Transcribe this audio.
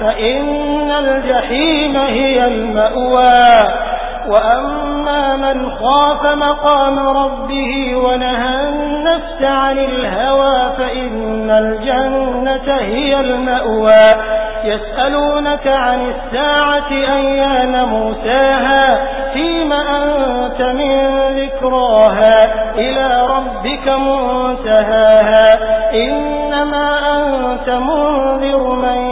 فإن الجحيم هي المأوى. وأما من خاف مقام ربه ونهى النفس عن الهوى فإن الجنة هي المأوى. يسألونك عن الساعة أيان موساها فيم أنت من ذكراها؟ إلى ربك منتهاها. إنما أنت منذر من